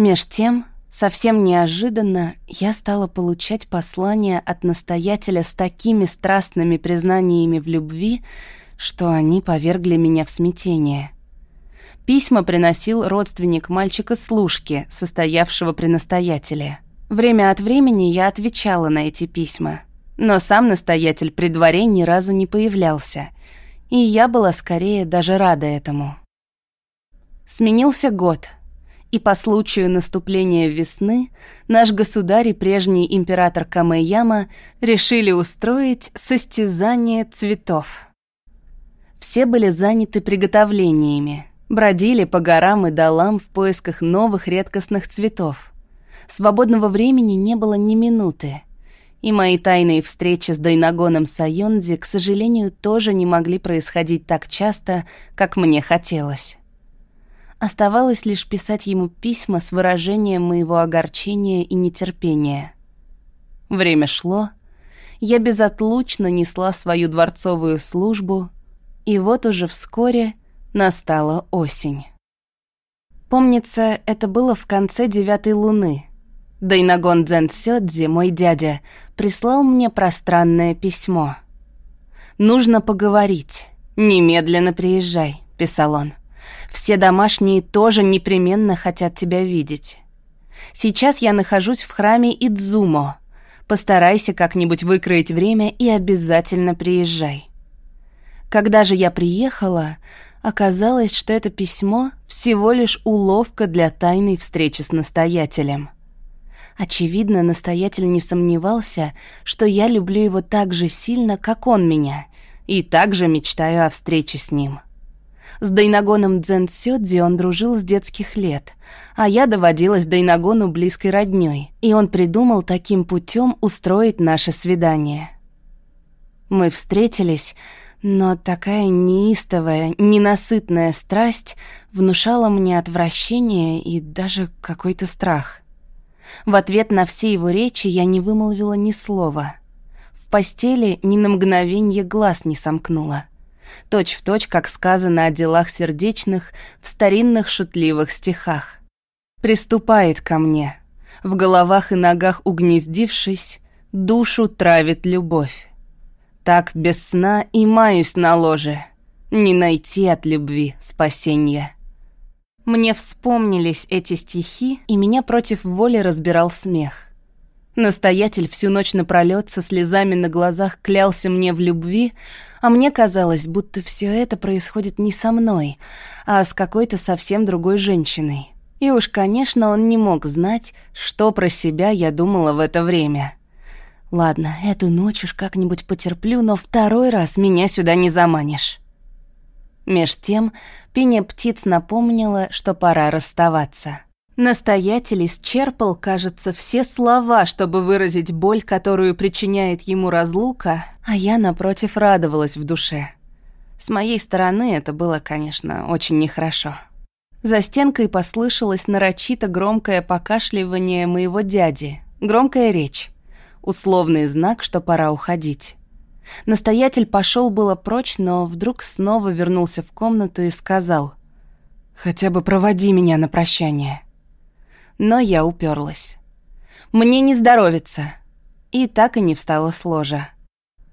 Меж тем, совсем неожиданно, я стала получать послания от настоятеля с такими страстными признаниями в любви, что они повергли меня в смятение. Письма приносил родственник мальчика Служки, состоявшего при настоятеле. Время от времени я отвечала на эти письма, но сам настоятель при дворе ни разу не появлялся, и я была скорее даже рада этому. Сменился год — и по случаю наступления весны наш государь и прежний император Камэяма решили устроить состязание цветов. Все были заняты приготовлениями, бродили по горам и долам в поисках новых редкостных цветов. Свободного времени не было ни минуты, и мои тайные встречи с Дайнагоном Сайонзи, к сожалению, тоже не могли происходить так часто, как мне хотелось. Оставалось лишь писать ему письма с выражением моего огорчения и нетерпения. Время шло, я безотлучно несла свою дворцовую службу, и вот уже вскоре настала осень. Помнится, это было в конце девятой луны. Дайнагон Дзен Сёдзи, мой дядя, прислал мне пространное письмо. «Нужно поговорить. Немедленно приезжай», — писал он. Все домашние тоже непременно хотят тебя видеть. Сейчас я нахожусь в храме Идзумо. Постарайся как-нибудь выкроить время и обязательно приезжай. Когда же я приехала, оказалось, что это письмо всего лишь уловка для тайной встречи с настоятелем. Очевидно, настоятель не сомневался, что я люблю его так же сильно, как он меня, и также мечтаю о встрече с ним. С Дайнагоном Дзен Сёдзи он дружил с детских лет, а я доводилась Дайнагону близкой роднёй, и он придумал таким путем устроить наше свидание. Мы встретились, но такая неистовая, ненасытная страсть внушала мне отвращение и даже какой-то страх. В ответ на все его речи я не вымолвила ни слова. В постели ни на мгновенье глаз не сомкнула точь в точь, как сказано о делах сердечных в старинных шутливых стихах. «Приступает ко мне, в головах и ногах угнездившись, душу травит любовь. Так без сна и маюсь на ложе, не найти от любви спасения». Мне вспомнились эти стихи, и меня против воли разбирал смех. Настоятель всю ночь напролёт со слезами на глазах клялся мне в любви, а мне казалось, будто все это происходит не со мной, а с какой-то совсем другой женщиной. И уж, конечно, он не мог знать, что про себя я думала в это время. Ладно, эту ночь уж как-нибудь потерплю, но второй раз меня сюда не заманишь. Меж тем, пение птиц напомнило, что пора расставаться. Настоятель исчерпал, кажется, все слова, чтобы выразить боль, которую причиняет ему разлука, а я, напротив, радовалась в душе. С моей стороны это было, конечно, очень нехорошо. За стенкой послышалось нарочито громкое покашливание моего дяди, громкая речь, условный знак, что пора уходить. Настоятель пошел было прочь, но вдруг снова вернулся в комнату и сказал «Хотя бы проводи меня на прощание» но я уперлась. Мне не здоровится. И так и не встала с ложа.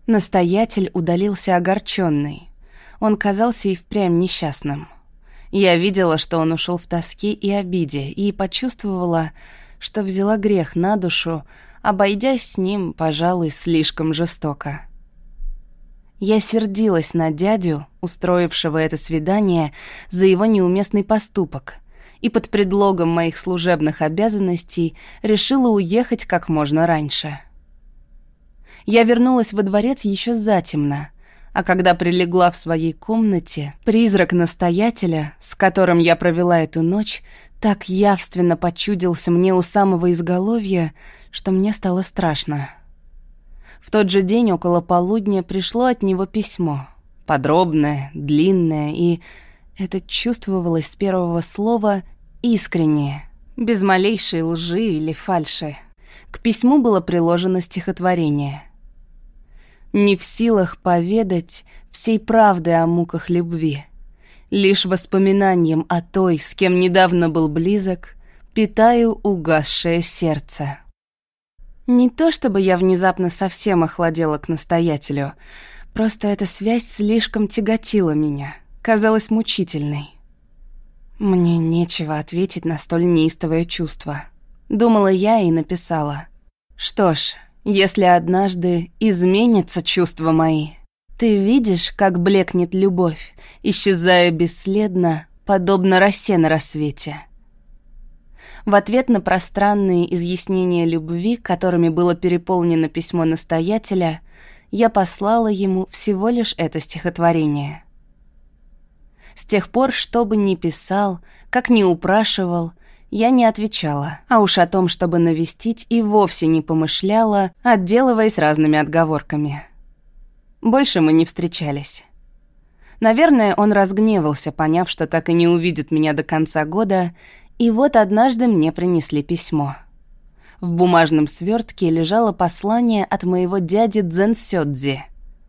Настоятель удалился огорченный. Он казался и впрямь несчастным. Я видела, что он ушел в тоске и обиде, и почувствовала, что взяла грех на душу, обойдясь с ним, пожалуй, слишком жестоко. Я сердилась на дядю, устроившего это свидание, за его неуместный поступок — и под предлогом моих служебных обязанностей решила уехать как можно раньше. Я вернулась во дворец еще затемно, а когда прилегла в своей комнате, призрак настоятеля, с которым я провела эту ночь, так явственно почудился мне у самого изголовья, что мне стало страшно. В тот же день около полудня пришло от него письмо. Подробное, длинное и это чувствовалось с первого слова искреннее, без малейшей лжи или фальши. К письму было приложено стихотворение. «Не в силах поведать всей правды о муках любви. Лишь воспоминанием о той, с кем недавно был близок, питаю угасшее сердце. Не то чтобы я внезапно совсем охладела к настоятелю, просто эта связь слишком тяготила меня, казалась мучительной. Мне нечего ответить на столь неистовое чувство. Думала я и написала. Что ж, если однажды изменятся чувства мои, ты видишь, как блекнет любовь, исчезая бесследно, подобно росе на рассвете. В ответ на пространные изъяснения любви, которыми было переполнено письмо настоятеля, я послала ему всего лишь это стихотворение. С тех пор, что бы ни писал, как ни упрашивал, я не отвечала, а уж о том, чтобы навестить, и вовсе не помышляла, отделываясь разными отговорками. Больше мы не встречались. Наверное, он разгневался, поняв, что так и не увидит меня до конца года, и вот однажды мне принесли письмо. В бумажном свертке лежало послание от моего дяди Дзен Сёдзи.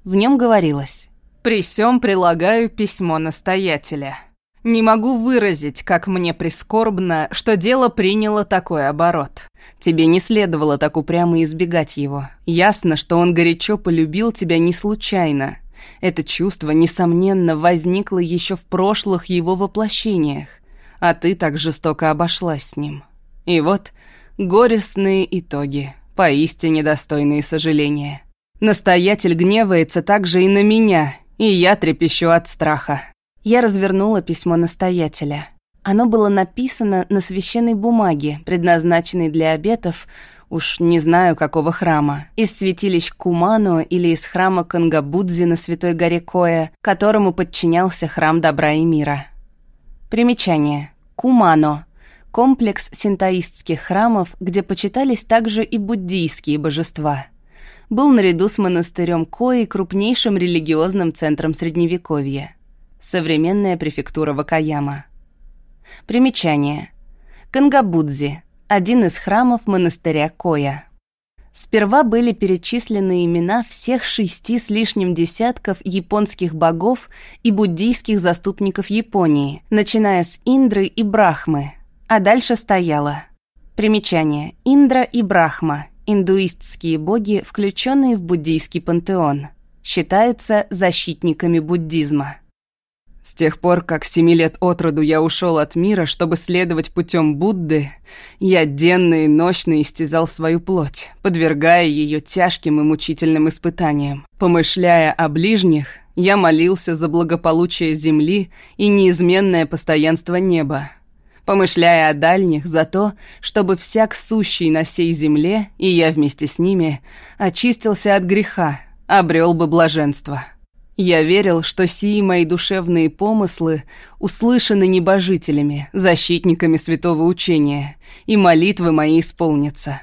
В нем говорилось «При сём прилагаю письмо настоятеля». Не могу выразить, как мне прискорбно, что дело приняло такой оборот. Тебе не следовало так упрямо избегать его. Ясно, что он горячо полюбил тебя не случайно. Это чувство, несомненно, возникло еще в прошлых его воплощениях, а ты так жестоко обошлась с ним. И вот горестные итоги, поистине достойные сожаления. Настоятель гневается также и на меня, и я трепещу от страха. Я развернула письмо настоятеля. Оно было написано на священной бумаге, предназначенной для обетов, уж не знаю какого храма, из святилищ Куману или из храма Кангабудзи на Святой горе Коя, которому подчинялся храм добра и мира. Примечание. Кумано – комплекс синтоистских храмов, где почитались также и буддийские божества. Был наряду с монастырем Кои крупнейшим религиозным центром Средневековья. Современная префектура Вакаяма. Примечание. Кангабудзи один из храмов монастыря Коя. Сперва были перечислены имена всех шести с лишним десятков японских богов и буддийских заступников Японии, начиная с Индры и Брахмы, а дальше стояло. Примечание. Индра и Брахма – индуистские боги, включенные в буддийский пантеон. Считаются защитниками буддизма. С тех пор, как семи лет от роду я ушел от мира, чтобы следовать путем Будды, я денно и ночно истязал свою плоть, подвергая ее тяжким и мучительным испытаниям. Помышляя о ближних, я молился за благополучие земли и неизменное постоянство неба. Помышляя о дальних, за то, чтобы всяк сущий на сей земле, и я вместе с ними, очистился от греха, обрел бы блаженство. Я верил, что сии мои душевные помыслы услышаны небожителями, защитниками святого учения, и молитвы мои исполнятся.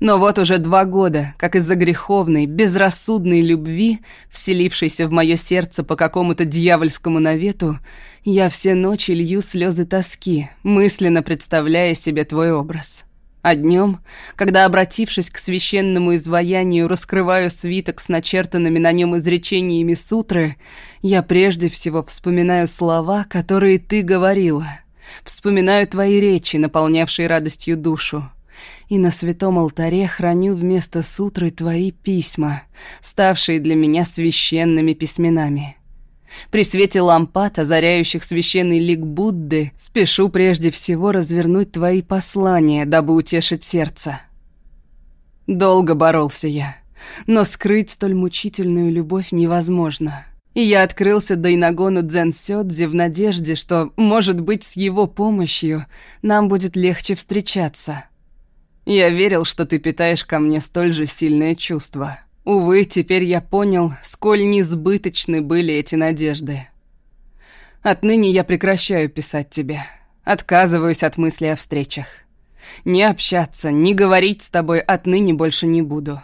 Но вот уже два года, как из-за греховной, безрассудной любви, вселившейся в мое сердце по какому-то дьявольскому навету, я все ночи лью слезы тоски, мысленно представляя себе твой образ. А днем, когда, обратившись к священному изваянию, раскрываю свиток с начертанными на нем изречениями сутры, я прежде всего вспоминаю слова, которые ты говорила. Вспоминаю твои речи, наполнявшие радостью душу. И на святом алтаре храню вместо сутры твои письма, ставшие для меня священными письменами. При свете лампад, озаряющих священный лик Будды, спешу прежде всего развернуть твои послания, дабы утешить сердце. Долго боролся я, но скрыть столь мучительную любовь невозможно. И я открылся Дайнагону Дзен Сёдзи в надежде, что, может быть, с его помощью нам будет легче встречаться. Я верил, что ты питаешь ко мне столь же сильное чувство. Увы, теперь я понял, сколь несбыточны были эти надежды. Отныне я прекращаю писать тебе. Отказываюсь от мысли о встречах. Не общаться, не говорить с тобой отныне больше не буду.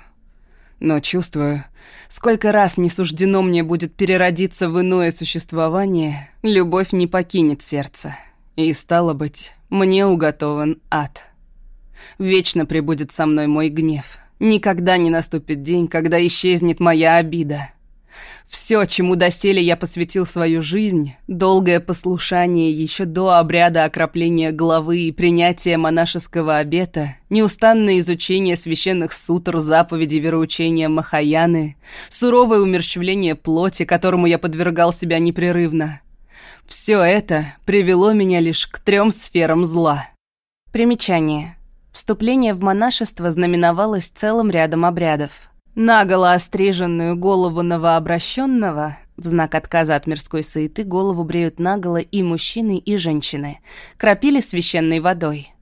Но чувствую, сколько раз не суждено мне будет переродиться в иное существование, любовь не покинет сердце. И, стало быть, мне уготован ад. Вечно пребудет со мной мой гнев. Никогда не наступит день, когда исчезнет моя обида. Все, чему доселе я посвятил свою жизнь, долгое послушание еще до обряда окропления головы и принятия монашеского обета, неустанное изучение священных сутр, заповедей вероучения Махаяны, суровое умерщвление плоти, которому я подвергал себя непрерывно. Все это привело меня лишь к трем сферам зла. Примечание. Вступление в монашество знаменовалось целым рядом обрядов – Наголо остриженную голову новообращенного, в знак отказа от мирской суеты голову бреют наголо и мужчины, и женщины, кропили священной водой.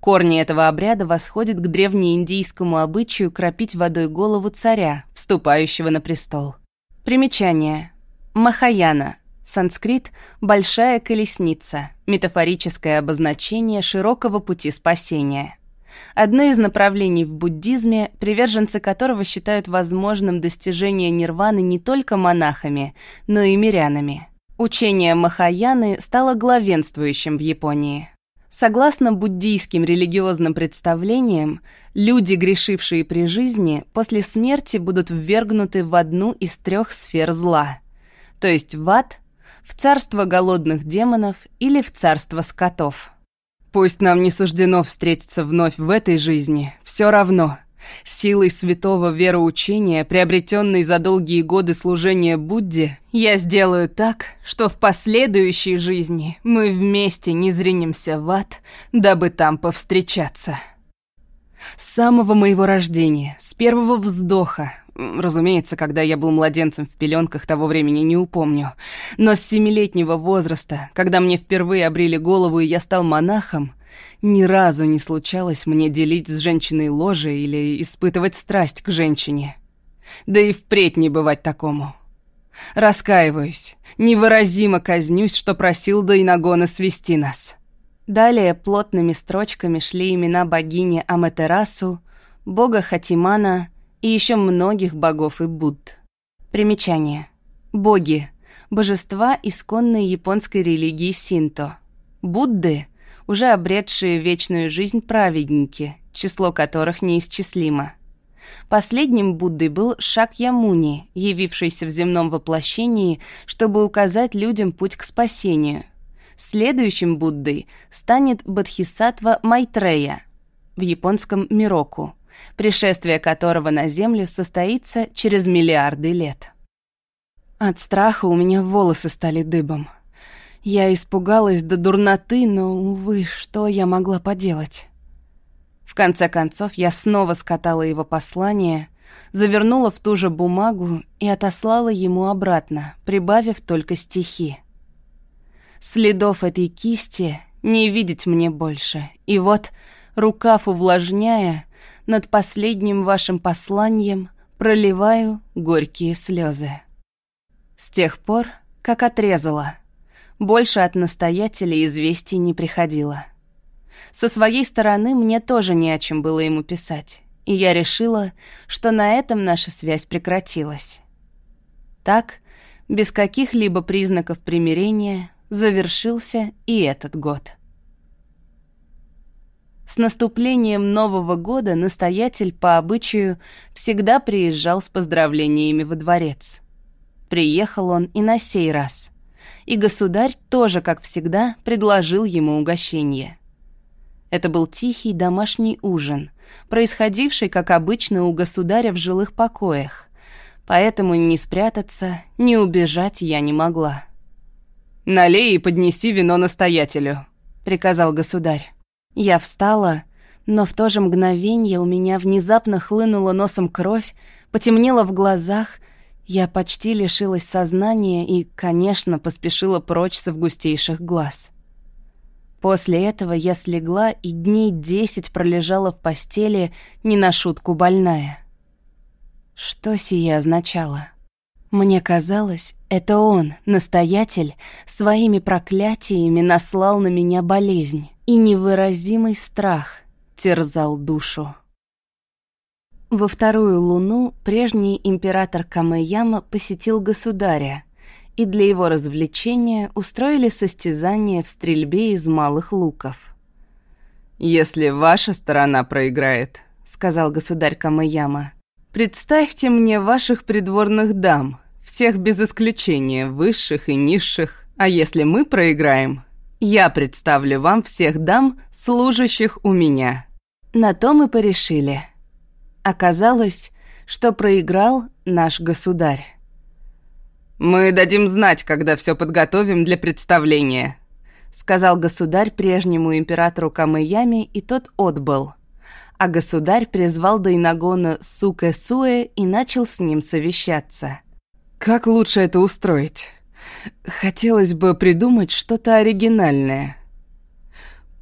Корни этого обряда восходят к древнеиндийскому обычаю кропить водой голову царя, вступающего на престол. Примечание. Махаяна. Санскрит «большая колесница», метафорическое обозначение широкого пути спасения. Одно из направлений в буддизме, приверженцы которого считают возможным достижение нирваны не только монахами, но и мирянами. Учение Махаяны стало главенствующим в Японии. Согласно буддийским религиозным представлениям, люди, грешившие при жизни, после смерти будут ввергнуты в одну из трех сфер зла, то есть в ад, в царство голодных демонов или в царство скотов. Пусть нам не суждено встретиться вновь в этой жизни, все равно. Силой святого вероучения, приобретенной за долгие годы служения Будде, я сделаю так, что в последующей жизни мы вместе не зринемся в ад, дабы там повстречаться. С самого моего рождения, с первого вздоха, Разумеется, когда я был младенцем в пеленках, того времени не упомню. Но с семилетнего возраста, когда мне впервые обрили голову и я стал монахом, ни разу не случалось мне делить с женщиной ложе или испытывать страсть к женщине. Да и впредь не бывать такому. Раскаиваюсь, невыразимо казнюсь, что просил до иногона свести нас. Далее плотными строчками шли имена богини Аматерасу, бога Хатимана и еще многих богов и Будд. Примечание. Боги – божества исконной японской религии синто. Будды – уже обретшие вечную жизнь праведники, число которых неисчислимо. Последним Буддой был Шакьямуни, явившийся в земном воплощении, чтобы указать людям путь к спасению. Следующим Буддой станет Бодхисаттва Майтрея, в японском Мироку – пришествие которого на Землю состоится через миллиарды лет. От страха у меня волосы стали дыбом. Я испугалась до дурноты, но, увы, что я могла поделать? В конце концов, я снова скатала его послание, завернула в ту же бумагу и отослала ему обратно, прибавив только стихи. Следов этой кисти не видеть мне больше, и вот, рукав увлажняя, над последним вашим посланием проливаю горькие слезы. С тех пор, как отрезала, больше от настоятеля известий не приходило. Со своей стороны мне тоже не о чем было ему писать, и я решила, что на этом наша связь прекратилась. Так, без каких-либо признаков примирения, завершился и этот год. С наступлением Нового года настоятель по обычаю всегда приезжал с поздравлениями во дворец. Приехал он и на сей раз. И государь тоже, как всегда, предложил ему угощение. Это был тихий домашний ужин, происходивший, как обычно, у государя в жилых покоях, поэтому ни спрятаться, ни убежать я не могла. «Налей и поднеси вино настоятелю», — приказал государь. Я встала, но в то же мгновение у меня внезапно хлынула носом кровь, потемнело в глазах, я почти лишилась сознания и, конечно, поспешила прочь с августейших глаз. После этого я слегла и дней десять пролежала в постели, не на шутку больная. Что сие означало? Мне казалось, это он, настоятель, своими проклятиями наслал на меня болезнь и невыразимый страх терзал душу. Во вторую луну прежний император Камэяма посетил государя, и для его развлечения устроили состязание в стрельбе из малых луков. «Если ваша сторона проиграет», — сказал государь Камэяма, — «представьте мне ваших придворных дам, Всех без исключения, высших и низших. А если мы проиграем, я представлю вам всех дам, служащих у меня». На то мы порешили. Оказалось, что проиграл наш государь. «Мы дадим знать, когда все подготовим для представления», — сказал государь прежнему императору Камыями, и тот отбыл. А государь призвал Дайнагона Суке-Суэ и начал с ним совещаться. «Как лучше это устроить? Хотелось бы придумать что-то оригинальное».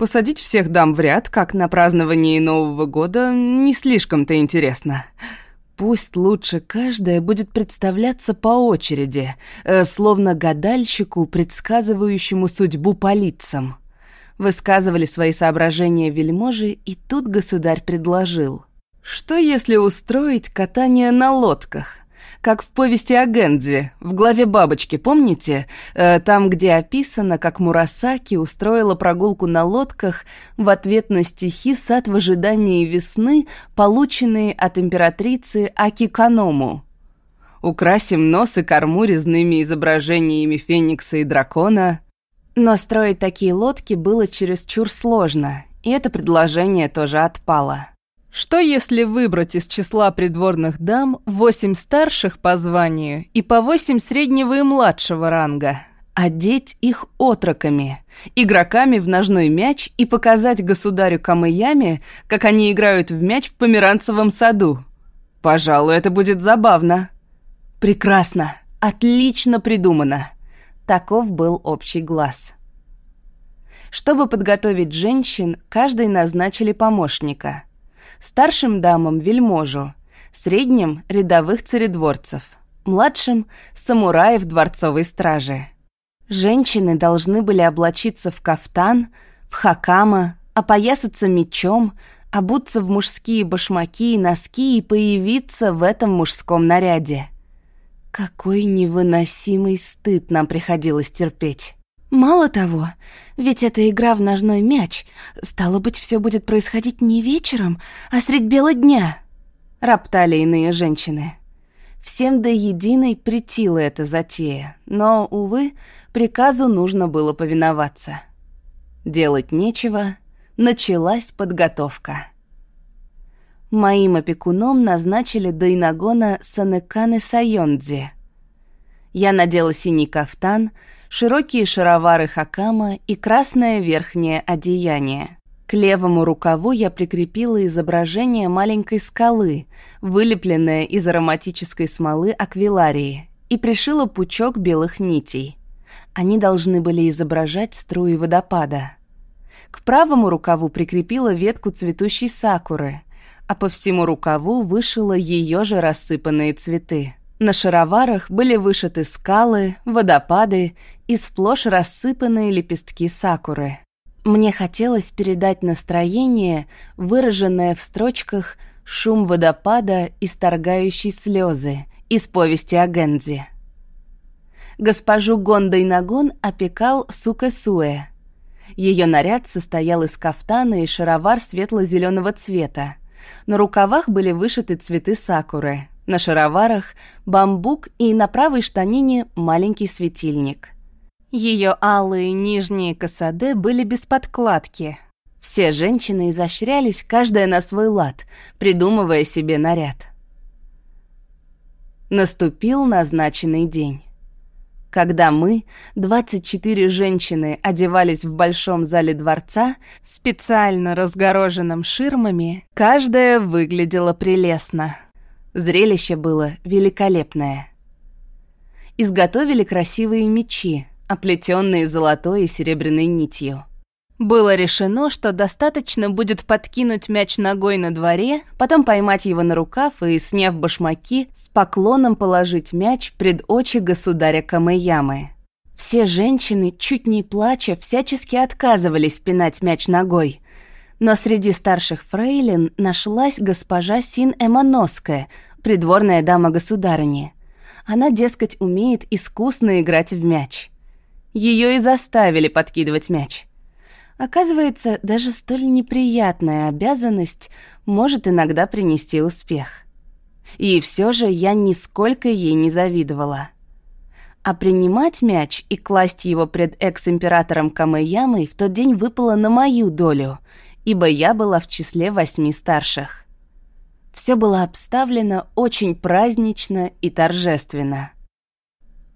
Посадить всех дам в ряд, как на праздновании Нового года, не слишком-то интересно. Пусть лучше каждая будет представляться по очереди, э, словно гадальщику, предсказывающему судьбу по лицам. Высказывали свои соображения вельможи, и тут государь предложил. Что если устроить катание на лодках? Как в повести о Гэнди, в главе «Бабочки», помните? Э, там, где описано, как Мурасаки устроила прогулку на лодках в ответ на стихи «Сад в ожидании весны», полученные от императрицы Акиканому. Украсим нос и корму резными изображениями феникса и дракона. Но строить такие лодки было чересчур сложно, и это предложение тоже отпало. Что если выбрать из числа придворных дам восемь старших по званию и по восемь среднего и младшего ранга, одеть их отроками, игроками в ножной мяч и показать государю Камыяме, как они играют в мяч в Померанцевом саду? Пожалуй, это будет забавно. Прекрасно, отлично придумано. Таков был общий глаз. Чтобы подготовить женщин, каждой назначили помощника – старшим дамам – вельможу, средним – рядовых царедворцев, младшим – самураев дворцовой стражи. Женщины должны были облачиться в кафтан, в хакама, опоясаться мечом, обуться в мужские башмаки и носки и появиться в этом мужском наряде. Какой невыносимый стыд нам приходилось терпеть. Мало того, ведь это игра в ножной мяч. Стало быть, все будет происходить не вечером, а средь бела дня. Роптали иные женщины. Всем до единой притила эта затея, но, увы, приказу нужно было повиноваться. Делать нечего, началась подготовка. Моим опекуном назначили Дайнагона Санеканы Сайондзи. Я надела синий кафтан — широкие шаровары хакама и красное верхнее одеяние. К левому рукаву я прикрепила изображение маленькой скалы, вылепленное из ароматической смолы аквиларии, и пришила пучок белых нитей. Они должны были изображать струи водопада. К правому рукаву прикрепила ветку цветущей сакуры, а по всему рукаву вышила ее же рассыпанные цветы. На шароварах были вышиты скалы, водопады и сплошь рассыпанные лепестки сакуры. Мне хотелось передать настроение, выраженное в строчках «Шум водопада, исторгающий слезы» из повести о Гэнзи. Госпожу Гондой Нагон опекал Сука Суэ. Ее наряд состоял из кафтана и шаровар светло-зеленого цвета. На рукавах были вышиты цветы сакуры — на шароварах бамбук и на правой штанине маленький светильник. Ее алые нижние косаде были без подкладки. Все женщины изощрялись, каждая на свой лад, придумывая себе наряд. Наступил назначенный день. Когда мы, 24 женщины, одевались в большом зале дворца, специально разгороженном ширмами, каждая выглядела прелестно. Зрелище было великолепное. Изготовили красивые мечи, оплетенные золотой и серебряной нитью. Было решено, что достаточно будет подкинуть мяч ногой на дворе, потом поймать его на рукав и, сняв башмаки, с поклоном положить мяч пред очи государя Камэямы. Все женщины, чуть не плача, всячески отказывались пинать мяч ногой, но среди старших фрейлин нашлась госпожа Син Эмоноская, придворная дама государыни. Она, дескать, умеет искусно играть в мяч. Ее и заставили подкидывать мяч. Оказывается, даже столь неприятная обязанность может иногда принести успех. И все же я нисколько ей не завидовала. А принимать мяч и класть его пред экс-императором Камэямой в тот день выпало на мою долю, ибо я была в числе восьми старших. Все было обставлено очень празднично и торжественно.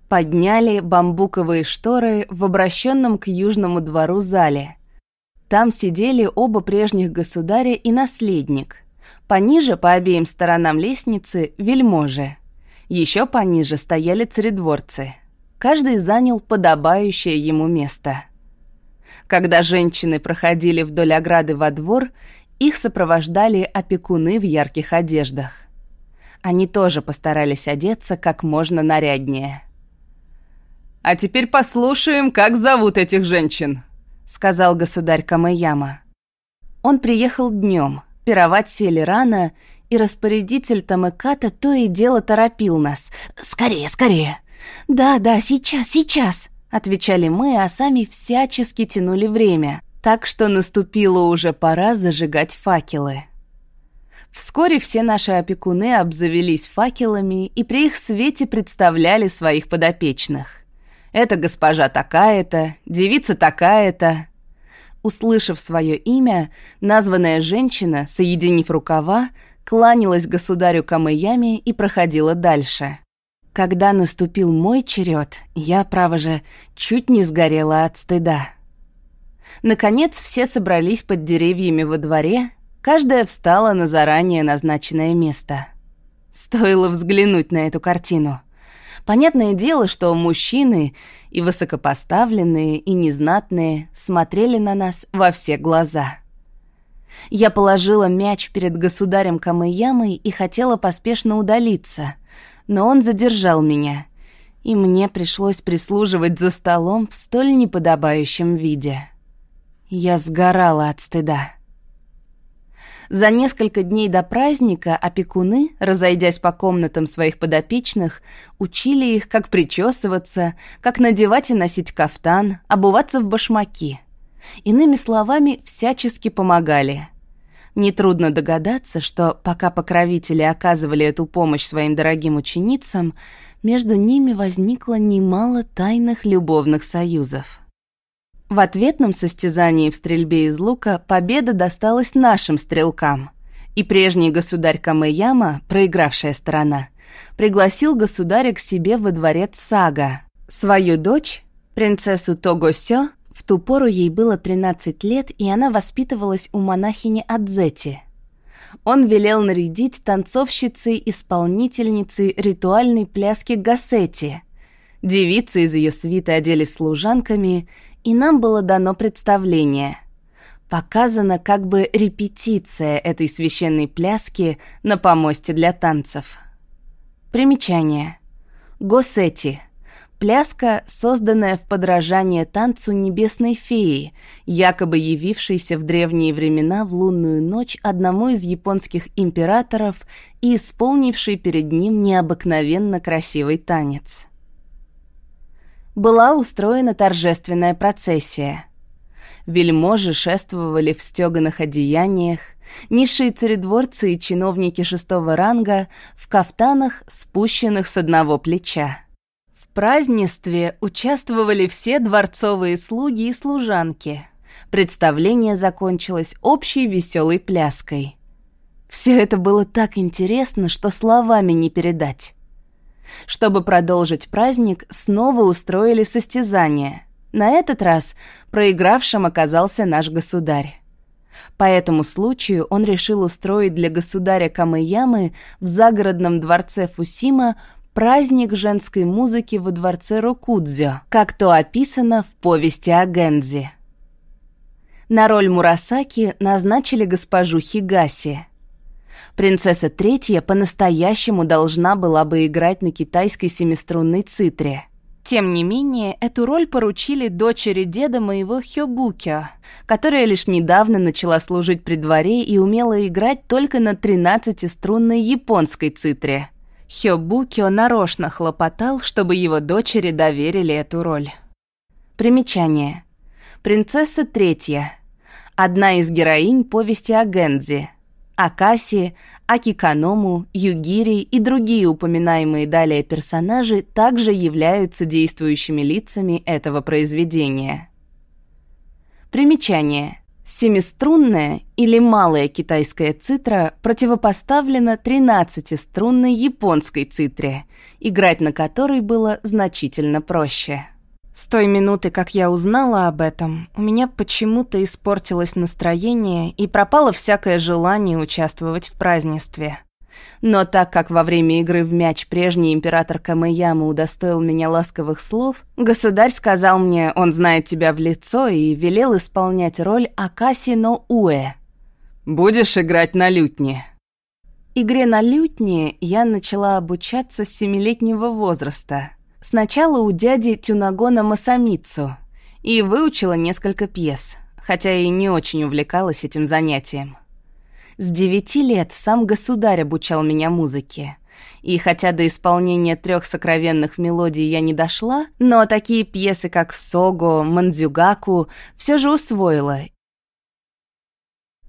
Подняли бамбуковые шторы в обращенном к южному двору зале. Там сидели оба прежних государя и наследник. Пониже, по обеим сторонам лестницы, вельможи. Еще пониже стояли царедворцы. Каждый занял подобающее ему место. Когда женщины проходили вдоль ограды во двор, их сопровождали опекуны в ярких одеждах. Они тоже постарались одеться как можно наряднее. «А теперь послушаем, как зовут этих женщин», — сказал государь Камаяма. Он приехал днем, пировать сели рано, и распорядитель Тамыката то и дело торопил нас. «Скорее, скорее!» «Да, да, сейчас, сейчас!» — отвечали мы, а сами всячески тянули время, так что наступила уже пора зажигать факелы. Вскоре все наши опекуны обзавелись факелами и при их свете представляли своих подопечных. Это госпожа такая-то, девица такая-то. Услышав свое имя, названная женщина, соединив рукава, кланялась государю Камыями и проходила дальше. Когда наступил мой черед, я, право же, чуть не сгорела от стыда. Наконец все собрались под деревьями во дворе, каждая встала на заранее назначенное место. Стоило взглянуть на эту картину. Понятное дело, что мужчины, и высокопоставленные, и незнатные, смотрели на нас во все глаза. Я положила мяч перед государем Камыямой и хотела поспешно удалиться, но он задержал меня, и мне пришлось прислуживать за столом в столь неподобающем виде. Я сгорала от стыда. За несколько дней до праздника опекуны, разойдясь по комнатам своих подопечных, учили их, как причесываться, как надевать и носить кафтан, обуваться в башмаки. Иными словами, всячески помогали. Нетрудно догадаться, что пока покровители оказывали эту помощь своим дорогим ученицам, между ними возникло немало тайных любовных союзов. В ответном состязании в стрельбе из лука победа досталась нашим стрелкам, и прежний государь Камэяма, проигравшая сторона, пригласил государя к себе во дворец Сага. Свою дочь, принцессу Тогосё, в ту пору ей было 13 лет, и она воспитывалась у монахини Адзети. Он велел нарядить танцовщицей-исполнительницей ритуальной пляски Гассети. Девицы из ее свиты оделись служанками, и нам было дано представление. Показана как бы репетиция этой священной пляски на помосте для танцев. Примечание. Госети Пляска, созданная в подражание танцу небесной феи, якобы явившейся в древние времена в лунную ночь одному из японских императоров и исполнившей перед ним необыкновенно красивый танец. Была устроена торжественная процессия. Вельможи шествовали в стеганых одеяниях, низшие царедворцы и чиновники шестого ранга в кафтанах, спущенных с одного плеча празднестве участвовали все дворцовые слуги и служанки. Представление закончилось общей веселой пляской. Все это было так интересно, что словами не передать. Чтобы продолжить праздник, снова устроили состязание. На этот раз проигравшим оказался наш государь. По этому случаю он решил устроить для государя Камыямы в загородном дворце Фусима праздник женской музыки во дворце Рокудзё, как то описано в повести о Гензи. На роль Мурасаки назначили госпожу Хигаси. Принцесса Третья по-настоящему должна была бы играть на китайской семиструнной цитре. Тем не менее, эту роль поручили дочери деда моего Хёбукё, которая лишь недавно начала служить при дворе и умела играть только на тринадцатиструнной японской цитре – Хёбукио нарочно хлопотал, чтобы его дочери доверили эту роль. Примечание. Принцесса Третья. Одна из героинь повести о Гензи. Акаси, Акиканому, Югири и другие упоминаемые далее персонажи также являются действующими лицами этого произведения. Примечание. Семиструнная или малая китайская цитра противопоставлена 13-струнной японской цитре, играть на которой было значительно проще. С той минуты, как я узнала об этом, у меня почему-то испортилось настроение и пропало всякое желание участвовать в празднестве. Но так как во время игры в мяч прежний император Камэяма удостоил меня ласковых слов, государь сказал мне, он знает тебя в лицо и велел исполнять роль Акаси но Уэ. «Будешь играть на лютне». Игре на лютне я начала обучаться с семилетнего возраста – Сначала у дяди Тюнагона Масамицу и выучила несколько пьес, хотя и не очень увлекалась этим занятием. С девяти лет сам государь обучал меня музыке. И хотя до исполнения трех сокровенных мелодий я не дошла, но такие пьесы, как «Сого», «Мандзюгаку» все же усвоила.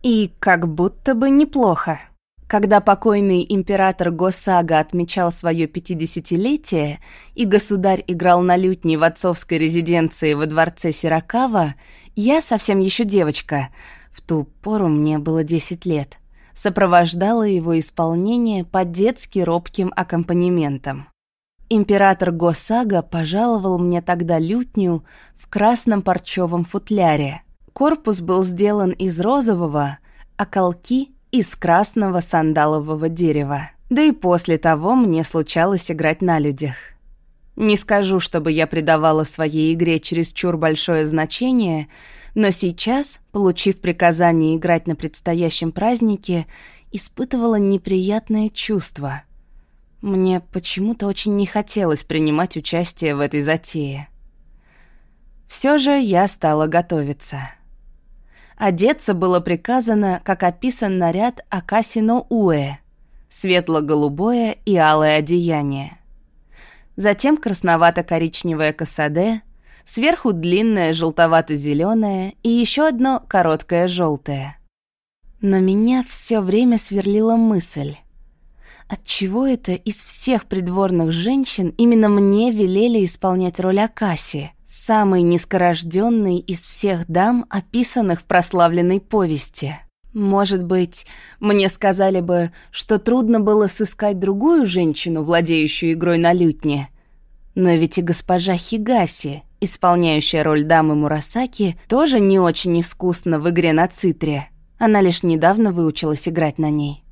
И как будто бы неплохо. Когда покойный император Госага отмечал свое 50-летие, и государь играл на лютне в отцовской резиденции во дворце Сиракава, я совсем еще девочка, в ту пору мне было 10 лет, сопровождала его исполнение по-детски робким аккомпанементом. Император Госага пожаловал мне тогда лютню в красном парчевом футляре. Корпус был сделан из розового, а колки из красного сандалового дерева. Да и после того мне случалось играть на людях. Не скажу, чтобы я придавала своей игре чересчур большое значение, но сейчас, получив приказание играть на предстоящем празднике, испытывала неприятное чувство. Мне почему-то очень не хотелось принимать участие в этой затее. Все же я стала готовиться. Одеться было приказано, как описан наряд Акасино Уэ, светло-голубое и алое одеяние. Затем красновато-коричневое касаде, сверху длинное желтовато-зеленое и еще одно короткое желтое. Но меня все время сверлила мысль. Отчего это из всех придворных женщин именно мне велели исполнять роль Акаси, самой низкорожденной из всех дам, описанных в прославленной повести? Может быть, мне сказали бы, что трудно было сыскать другую женщину, владеющую игрой на лютне. Но ведь и госпожа Хигаси, исполняющая роль дамы Мурасаки, тоже не очень искусна в игре на цитре. Она лишь недавно выучилась играть на ней.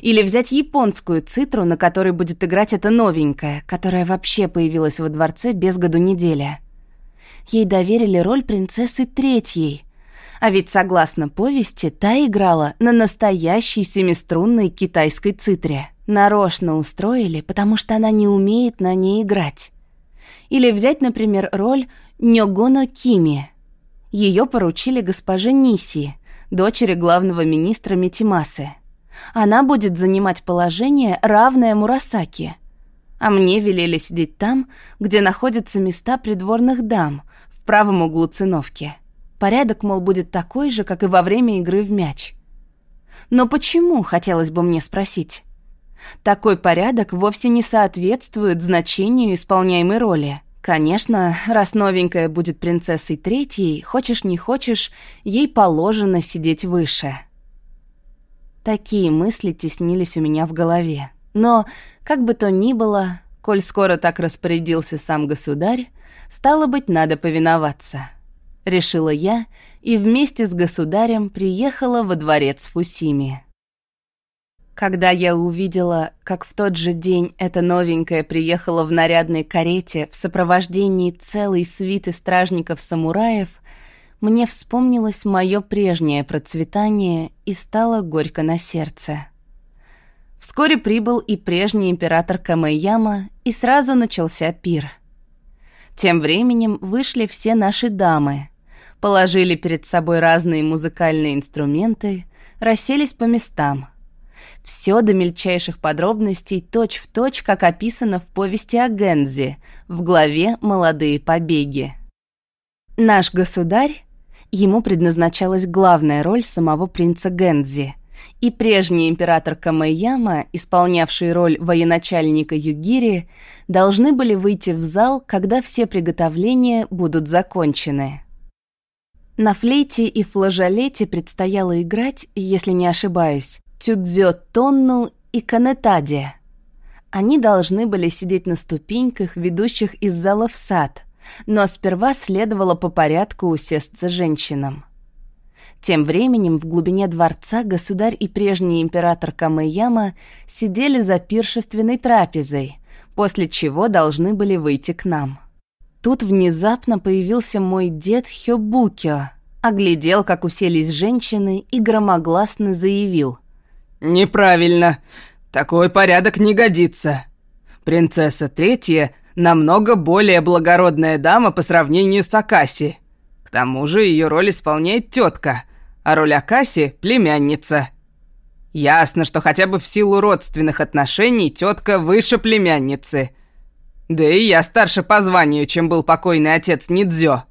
Или взять японскую цитру, на которой будет играть эта новенькая, которая вообще появилась во дворце без году неделя. Ей доверили роль принцессы третьей. А ведь, согласно повести, та играла на настоящей семиструнной китайской цитре. Нарочно устроили, потому что она не умеет на ней играть. Или взять, например, роль Нёгоно Кими. Ее поручили госпоже Ниси, дочери главного министра Митимасы. Она будет занимать положение, равное Мурасаки. А мне велели сидеть там, где находятся места придворных дам, в правом углу циновки. Порядок, мол, будет такой же, как и во время игры в мяч. Но почему, хотелось бы мне спросить? Такой порядок вовсе не соответствует значению исполняемой роли. Конечно, раз новенькая будет принцессой третьей, хочешь не хочешь, ей положено сидеть выше. Такие мысли теснились у меня в голове. Но, как бы то ни было, коль скоро так распорядился сам государь, стало быть, надо повиноваться. Решила я и вместе с государем приехала во дворец Фусими. Когда я увидела, как в тот же день эта новенькая приехала в нарядной карете в сопровождении целой свиты стражников-самураев, мне вспомнилось мое прежнее процветание и стало горько на сердце. Вскоре прибыл и прежний император Камэяма, и сразу начался пир. Тем временем вышли все наши дамы, положили перед собой разные музыкальные инструменты, расселись по местам. Все до мельчайших подробностей точь-в-точь, точь, как описано в повести о Гензе в главе «Молодые побеги». Наш государь Ему предназначалась главная роль самого принца Гэнзи, и прежний император Камэяма, исполнявший роль военачальника Югири, должны были выйти в зал, когда все приготовления будут закончены. На флейте и флажолете предстояло играть, если не ошибаюсь, Тюдзё Тонну и Канетаде. Они должны были сидеть на ступеньках, ведущих из зала в сад, но сперва следовало по порядку усесться женщинам. Тем временем в глубине дворца государь и прежний император Камэяма сидели за пиршественной трапезой, после чего должны были выйти к нам. Тут внезапно появился мой дед Хёбукё, оглядел, как уселись женщины, и громогласно заявил. «Неправильно. Такой порядок не годится. Принцесса Третья намного более благородная дама по сравнению с Акаси. К тому же ее роль исполняет тетка, а роль Акаси – племянница. Ясно, что хотя бы в силу родственных отношений тетка выше племянницы. Да и я старше по званию, чем был покойный отец Нидзё.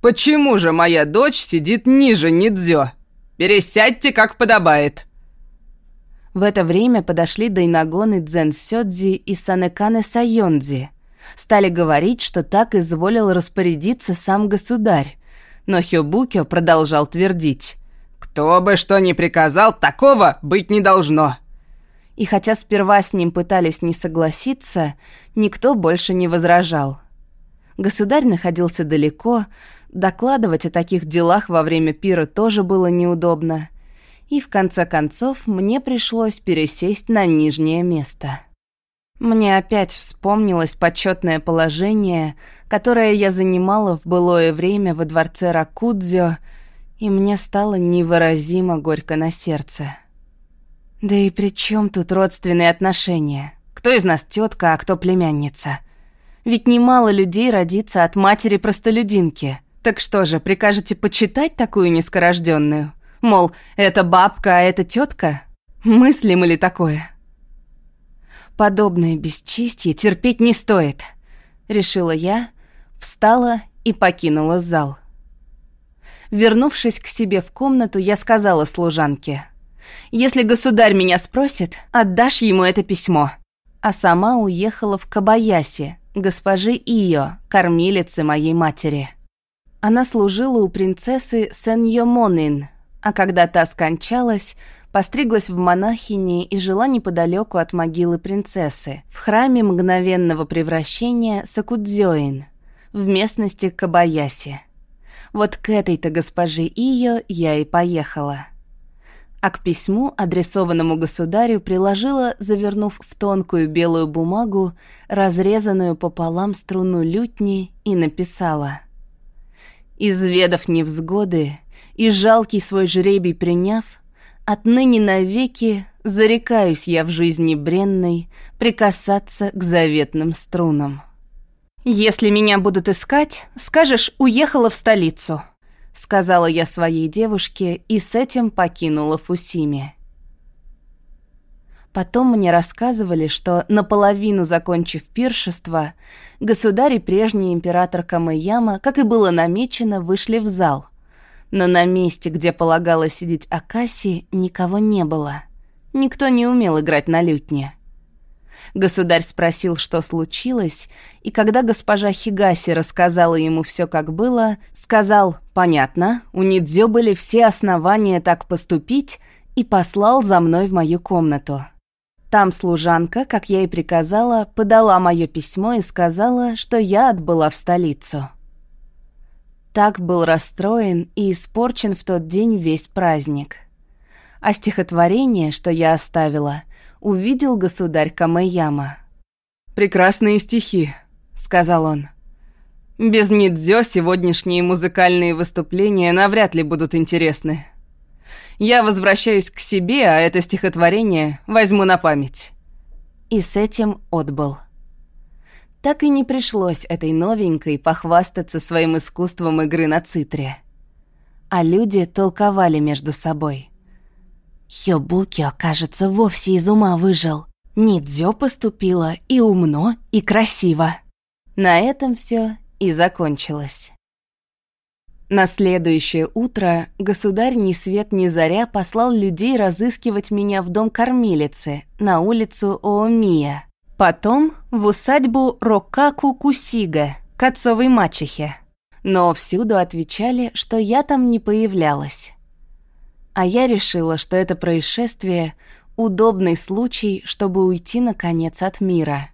Почему же моя дочь сидит ниже Нидзё? Пересядьте, как подобает. В это время подошли Дайнагоны Дзен Сёдзи и Санеканы Сайонзи. Стали говорить, что так изволил распорядиться сам государь. Но Хёбукё продолжал твердить. «Кто бы что ни приказал, такого быть не должно!» И хотя сперва с ним пытались не согласиться, никто больше не возражал. Государь находился далеко, докладывать о таких делах во время пира тоже было неудобно и в конце концов мне пришлось пересесть на нижнее место. Мне опять вспомнилось почетное положение, которое я занимала в былое время во дворце Ракудзё, и мне стало невыразимо горько на сердце. Да и при чем тут родственные отношения? Кто из нас тетка, а кто племянница? Ведь немало людей родится от матери-простолюдинки. Так что же, прикажете почитать такую нескорожденную? Мол, это бабка, а это тетка? Мыслим ли такое? Подобное бесчестье терпеть не стоит, решила я, встала и покинула зал. Вернувшись к себе в комнату, я сказала служанке, «Если государь меня спросит, отдашь ему это письмо». А сама уехала в Кабаяси, госпожи Ио, кормилицы моей матери. Она служила у принцессы Сеньомонин, а когда та скончалась, постриглась в монахини и жила неподалеку от могилы принцессы, в храме мгновенного превращения Сакудзёин, в местности Кабаяси. Вот к этой-то госпоже Ио я и поехала. А к письму, адресованному государю, приложила, завернув в тонкую белую бумагу, разрезанную пополам струну лютни, и написала «Изведав невзгоды, и жалкий свой жребий приняв, отныне навеки зарекаюсь я в жизни бренной прикасаться к заветным струнам. «Если меня будут искать, скажешь, уехала в столицу», — сказала я своей девушке и с этим покинула Фусими. Потом мне рассказывали, что наполовину закончив пиршество, государь и прежний император Камэяма, как и было намечено, вышли в зал — но на месте, где полагалось сидеть Акаси, никого не было. Никто не умел играть на лютне. Государь спросил, что случилось, и когда госпожа Хигаси рассказала ему все, как было, сказал «Понятно, у Нидзё были все основания так поступить», и послал за мной в мою комнату. Там служанка, как я и приказала, подала мое письмо и сказала, что я отбыла в столицу. Так был расстроен и испорчен в тот день весь праздник. А стихотворение, что я оставила, увидел государь Камэяма. «Прекрасные стихи», — сказал он. «Без Нидзё сегодняшние музыкальные выступления навряд ли будут интересны. Я возвращаюсь к себе, а это стихотворение возьму на память». И с этим отбыл так и не пришлось этой новенькой похвастаться своим искусством игры на цитре. А люди толковали между собой. Хёбукио, кажется, вовсе из ума выжил. Нидзё поступила и умно, и красиво. На этом все и закончилось. На следующее утро государь ни свет ни заря послал людей разыскивать меня в дом кормилицы на улицу Оомия. Потом в усадьбу Рокаку Кусига, к отцовой мачехе. Но всюду отвечали, что я там не появлялась. А я решила, что это происшествие — удобный случай, чтобы уйти, наконец, от мира.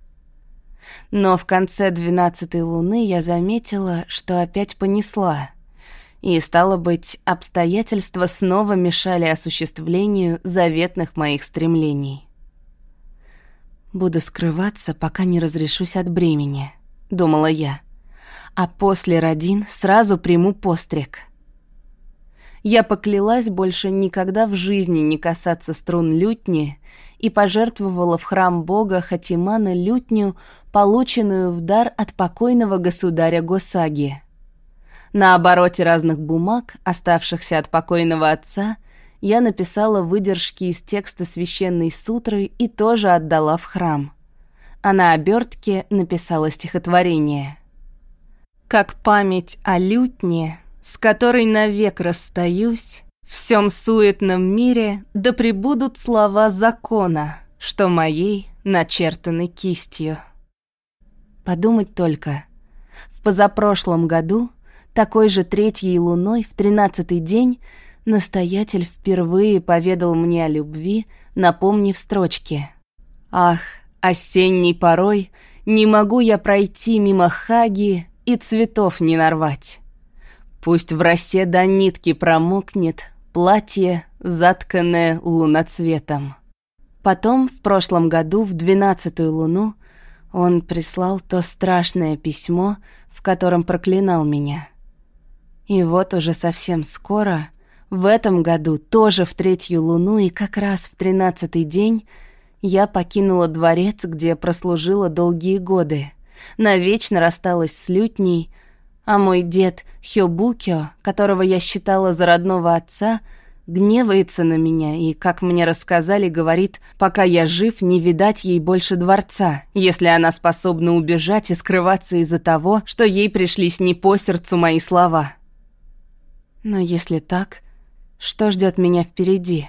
Но в конце двенадцатой луны я заметила, что опять понесла — и, стало быть, обстоятельства снова мешали осуществлению заветных моих стремлений. «Буду скрываться, пока не разрешусь от бремени», — думала я. «А после родин сразу приму постриг». Я поклялась больше никогда в жизни не касаться струн лютни и пожертвовала в храм бога Хатимана лютню, полученную в дар от покойного государя Госаги. На обороте разных бумаг, оставшихся от покойного отца, я написала выдержки из текста священной сутры и тоже отдала в храм. А на обертке написала стихотворение. «Как память о лютне, с которой навек расстаюсь, в всем суетном мире да пребудут слова закона, что моей начертаны кистью». Подумать только, в позапрошлом году — такой же третьей луной в тринадцатый день настоятель впервые поведал мне о любви, напомнив строчки. «Ах, осенней порой не могу я пройти мимо хаги и цветов не нарвать. Пусть в росе до нитки промокнет платье, затканное луноцветом». Потом, в прошлом году, в двенадцатую луну, он прислал то страшное письмо, в котором проклинал меня. И вот уже совсем скоро, в этом году, тоже в третью луну и как раз в тринадцатый день, я покинула дворец, где прослужила долгие годы, навечно рассталась с лютней, а мой дед Хёбукё, которого я считала за родного отца, гневается на меня и, как мне рассказали, говорит, пока я жив, не видать ей больше дворца, если она способна убежать и скрываться из-за того, что ей пришлись не по сердцу мои слова. Но если так, что ждет меня впереди?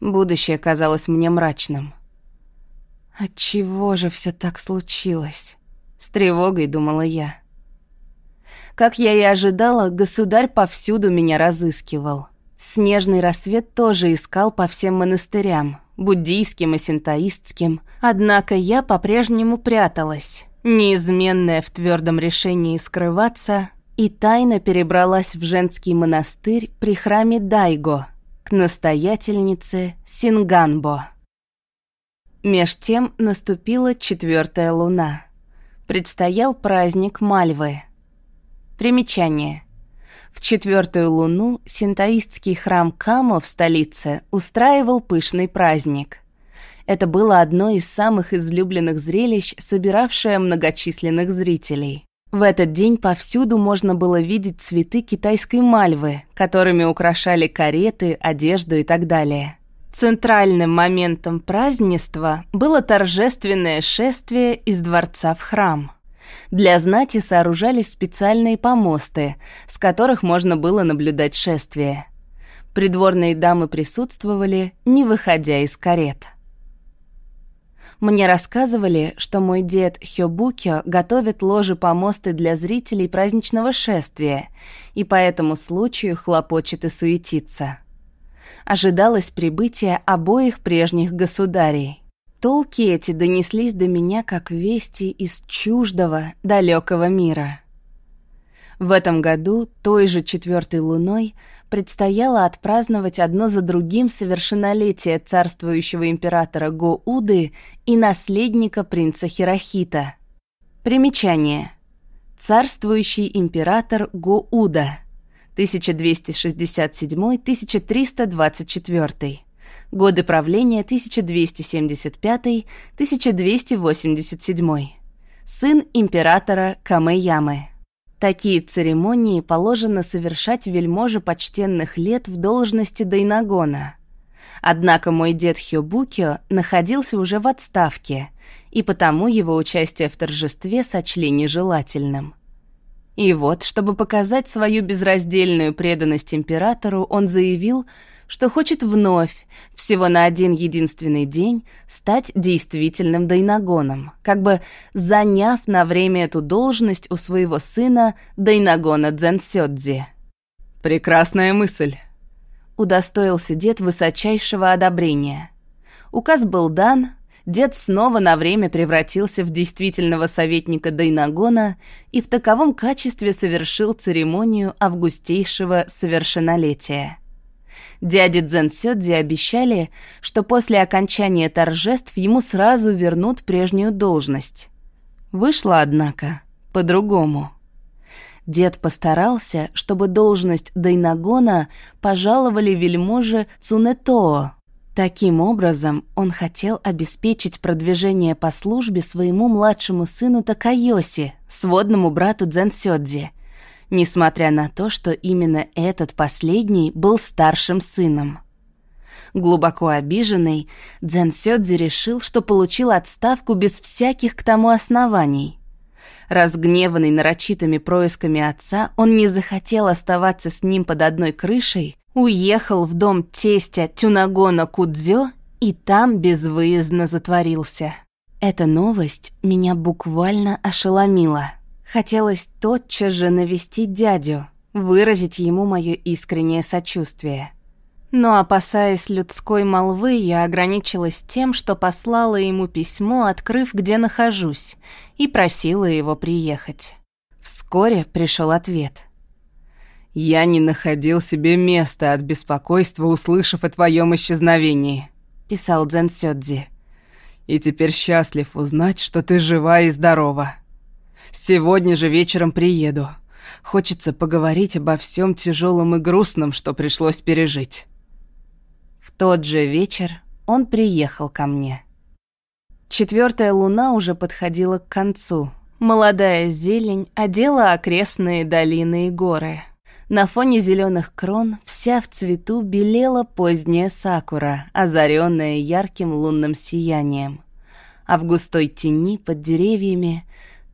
Будущее казалось мне мрачным. Отчего же все так случилось? С тревогой думала я. Как я и ожидала, государь повсюду меня разыскивал. Снежный рассвет тоже искал по всем монастырям, буддийским и синтоистским. Однако я по-прежнему пряталась, неизменная в твердом решении скрываться и тайно перебралась в женский монастырь при храме Дайго к настоятельнице Синганбо. Меж тем наступила четвертая луна. Предстоял праздник Мальвы. Примечание. В четвертую луну синтоистский храм Камо в столице устраивал пышный праздник. Это было одно из самых излюбленных зрелищ, собиравшее многочисленных зрителей. В этот день повсюду можно было видеть цветы китайской мальвы, которыми украшали кареты, одежду и так далее. Центральным моментом празднества было торжественное шествие из дворца в храм. Для знати сооружались специальные помосты, с которых можно было наблюдать шествие. Придворные дамы присутствовали, не выходя из карет. Мне рассказывали, что мой дед Хёбукё готовит ложи-помосты для зрителей праздничного шествия и по этому случаю хлопочет и суетится. Ожидалось прибытие обоих прежних государей. Толки эти донеслись до меня как вести из чуждого, далекого мира. В этом году, той же четвертой луной, предстояло отпраздновать одно за другим совершеннолетие царствующего императора Гоуды и наследника принца Хирохита. Примечание. Царствующий император Гоуда. 1267-1324. Годы правления 1275-1287. Сын императора Камэямы. Такие церемонии положено совершать вельможе почтенных лет в должности Дайнагона. Однако мой дед Хёбукио находился уже в отставке, и потому его участие в торжестве сочли нежелательным. И вот, чтобы показать свою безраздельную преданность императору, он заявил, что хочет вновь, всего на один единственный день, стать действительным дайнагоном, как бы заняв на время эту должность у своего сына Дайнагона Дзенсёдзи. «Прекрасная мысль», — удостоился дед высочайшего одобрения. Указ был дан, дед снова на время превратился в действительного советника Дайнагона и в таковом качестве совершил церемонию августейшего совершеннолетия. Дяде Дзенсёдзи обещали, что после окончания торжеств ему сразу вернут прежнюю должность. Вышло, однако, по-другому. Дед постарался, чтобы должность Дайнагона пожаловали вельможи Цунетоо. Таким образом, он хотел обеспечить продвижение по службе своему младшему сыну Такайоси, сводному брату Дзенсёдзи, несмотря на то, что именно этот последний был старшим сыном. Глубоко обиженный, Дзен Сёдзи решил, что получил отставку без всяких к тому оснований. Разгневанный нарочитыми происками отца, он не захотел оставаться с ним под одной крышей, уехал в дом тестя Тюнагона Кудзё и там безвыездно затворился. Эта новость меня буквально ошеломила. Хотелось тотчас же навестить дядю, выразить ему мое искреннее сочувствие. Но, опасаясь людской молвы, я ограничилась тем, что послала ему письмо, открыв, где нахожусь, и просила его приехать. Вскоре пришел ответ. «Я не находил себе места от беспокойства, услышав о твоем исчезновении», — писал Дзен Сёдзи. «И теперь счастлив узнать, что ты жива и здорова». Сегодня же вечером приеду. Хочется поговорить обо всем тяжелом и грустном, что пришлось пережить. В тот же вечер он приехал ко мне. Четвертая луна уже подходила к концу. Молодая зелень одела окрестные долины и горы. На фоне зеленых крон вся в цвету белела поздняя сакура, озаренная ярким лунным сиянием. А в густой тени под деревьями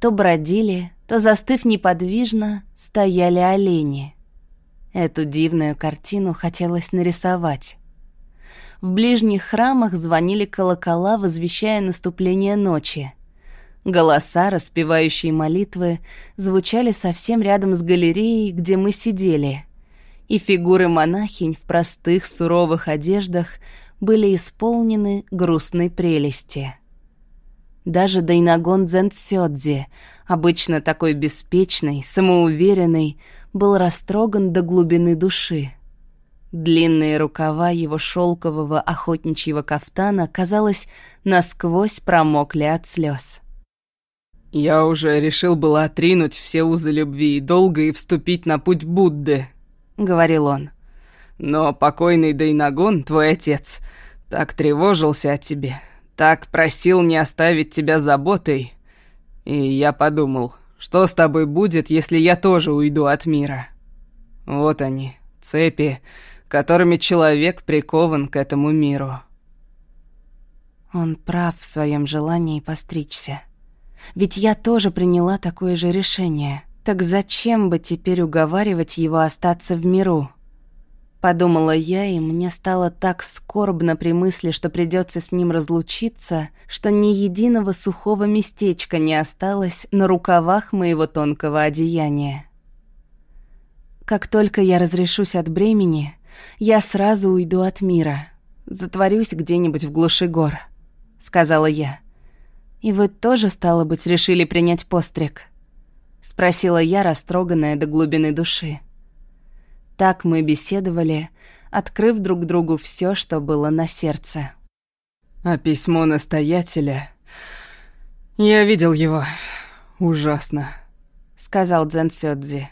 то бродили, то, застыв неподвижно, стояли олени. Эту дивную картину хотелось нарисовать. В ближних храмах звонили колокола, возвещая наступление ночи. Голоса, распевающие молитвы, звучали совсем рядом с галереей, где мы сидели. И фигуры монахинь в простых суровых одеждах были исполнены грустной прелести. Даже Дайнагон Дзенцёдзи, обычно такой беспечный, самоуверенный, был растроган до глубины души. Длинные рукава его шелкового охотничьего кафтана, казалось, насквозь промокли от слез. «Я уже решил было отринуть все узы любви и долго и вступить на путь Будды», — говорил он. «Но покойный Дайнагон, твой отец, так тревожился о тебе, так просил не оставить тебя заботой. И я подумал, что с тобой будет, если я тоже уйду от мира? Вот они, цепи, которыми человек прикован к этому миру. Он прав в своем желании постричься. Ведь я тоже приняла такое же решение. Так зачем бы теперь уговаривать его остаться в миру? Подумала я, и мне стало так скорбно при мысли, что придется с ним разлучиться, что ни единого сухого местечка не осталось на рукавах моего тонкого одеяния. Как только я разрешусь от бремени, я сразу уйду от мира, затворюсь где-нибудь в глуши гор, — сказала я. И вы тоже, стало быть, решили принять постриг? — спросила я, растроганная до глубины души. — так мы беседовали, открыв друг другу все, что было на сердце. А письмо настоятеля... Я видел его. Ужасно. Сказал Дзен Сёдзи.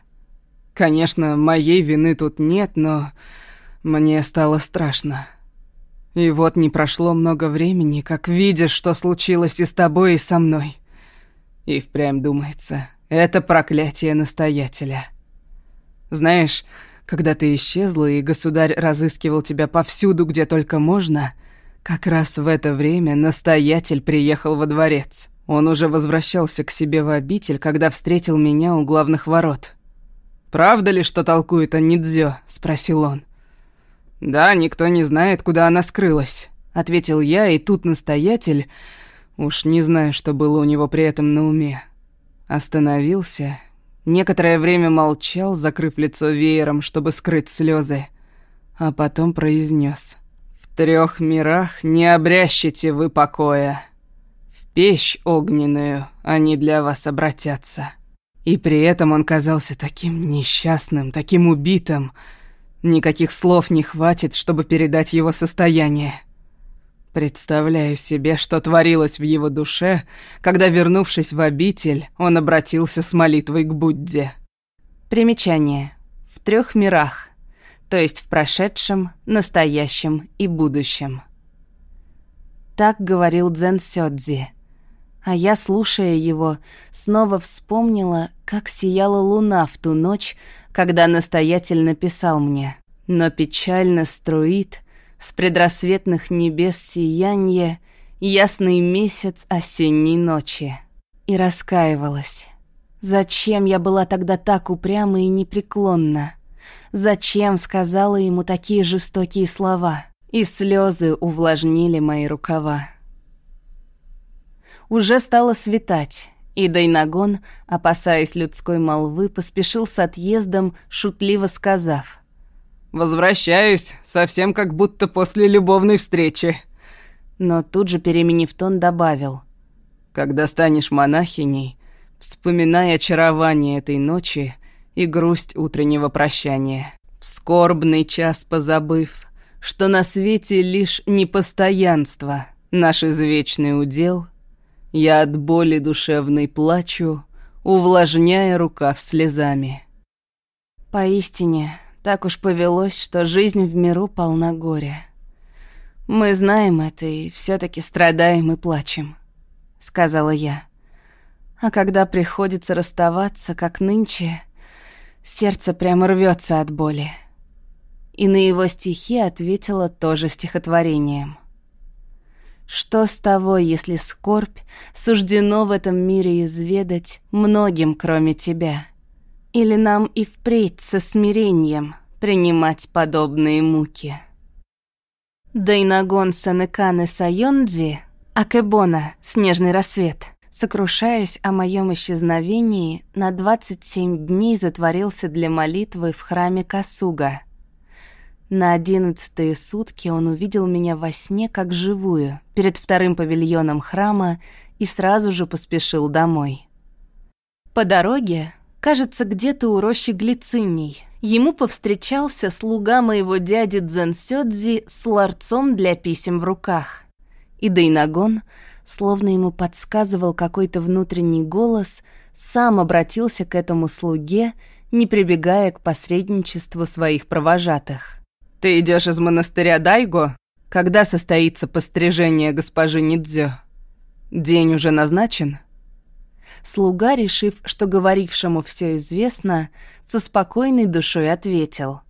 Конечно, моей вины тут нет, но мне стало страшно. И вот не прошло много времени, как видишь, что случилось и с тобой, и со мной. И впрямь думается, это проклятие настоятеля. Знаешь, когда ты исчезла, и государь разыскивал тебя повсюду, где только можно, как раз в это время настоятель приехал во дворец. Он уже возвращался к себе в обитель, когда встретил меня у главных ворот. «Правда ли, что толкует о Нидзё?» — спросил он. «Да, никто не знает, куда она скрылась», — ответил я, и тут настоятель, уж не знаю, что было у него при этом на уме, остановился, некоторое время молчал, закрыв лицо веером, чтобы скрыть слезы, а потом произнес: «В трех мирах не обрящите вы покоя. В печь огненную они для вас обратятся». И при этом он казался таким несчастным, таким убитым, Никаких слов не хватит, чтобы передать его состояние. Представляю себе, что творилось в его душе, когда, вернувшись в обитель, он обратился с молитвой к Будде. Примечание. В трех мирах, то есть в прошедшем, настоящем и будущем. Так говорил Дзен Сёдзи. А я, слушая его, снова вспомнила, как сияла луна в ту ночь, когда настоятель написал мне «Но печально струит с предрассветных небес сиянье ясный месяц осенней ночи». И раскаивалась. Зачем я была тогда так упряма и непреклонна? Зачем сказала ему такие жестокие слова? И слезы увлажнили мои рукава. Уже стало светать, и Дайнагон, опасаясь людской молвы, поспешил с отъездом, шутливо сказав. «Возвращаюсь, совсем как будто после любовной встречи». Но тут же, переменив тон, добавил. «Когда станешь монахиней, вспоминай очарование этой ночи и грусть утреннего прощания. В скорбный час позабыв, что на свете лишь непостоянство, наш извечный удел — я от боли душевной плачу, увлажняя рукав слезами. Поистине, так уж повелось, что жизнь в миру полна горя. Мы знаем это и все таки страдаем и плачем, сказала я. А когда приходится расставаться, как нынче, сердце прямо рвется от боли. И на его стихи ответила тоже стихотворением. Что с того, если скорбь суждено в этом мире изведать многим, кроме тебя? Или нам и впредь со смирением принимать подобные муки? Дайнагон Санекане Сайондзи, Акебона, Снежный рассвет, сокрушаясь о моем исчезновении, на 27 дней затворился для молитвы в храме Касуга — на одиннадцатые сутки он увидел меня во сне как живую, перед вторым павильоном храма, и сразу же поспешил домой. По дороге, кажется, где-то у рощи глициней, ему повстречался слуга моего дяди Дзенсёдзи с ларцом для писем в руках. И Дайнагон, словно ему подсказывал какой-то внутренний голос, сам обратился к этому слуге, не прибегая к посредничеству своих провожатых. «Ты идешь из монастыря Дайго? Когда состоится пострижение госпожи Нидзё? День уже назначен?» Слуга, решив, что говорившему все известно, со спокойной душой ответил.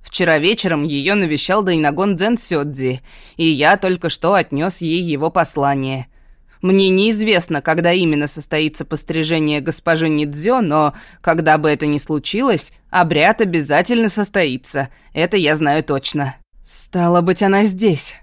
«Вчера вечером ее навещал Дайнагон Дзен Сёдзи, и я только что отнес ей его послание. Мне неизвестно, когда именно состоится пострижение госпожи Нидзё, но когда бы это ни случилось, обряд обязательно состоится. Это я знаю точно. Стало быть, она здесь.